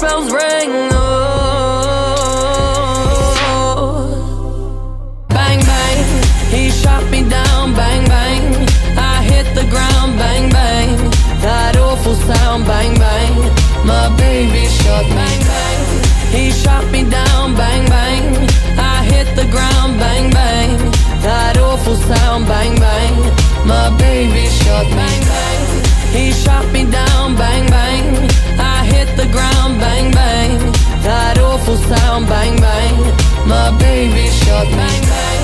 Bells rang. Oh, bang bang, he shot me down. Bang bang, I hit the ground. Bang bang, that awful sound. Bang bang, my baby shot bang bang. He shot me down. Bang bang, I hit the ground. Bang bang, that awful sound. Bang bang, my baby shot bang bang. He shot me down. Bang, Bang bang, my baby shot bang bang.